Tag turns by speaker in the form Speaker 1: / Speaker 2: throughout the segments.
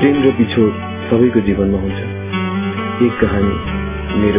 Speaker 1: تینچھو سب کو جیون میں ہوتا ایک کہانی میرے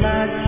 Speaker 2: like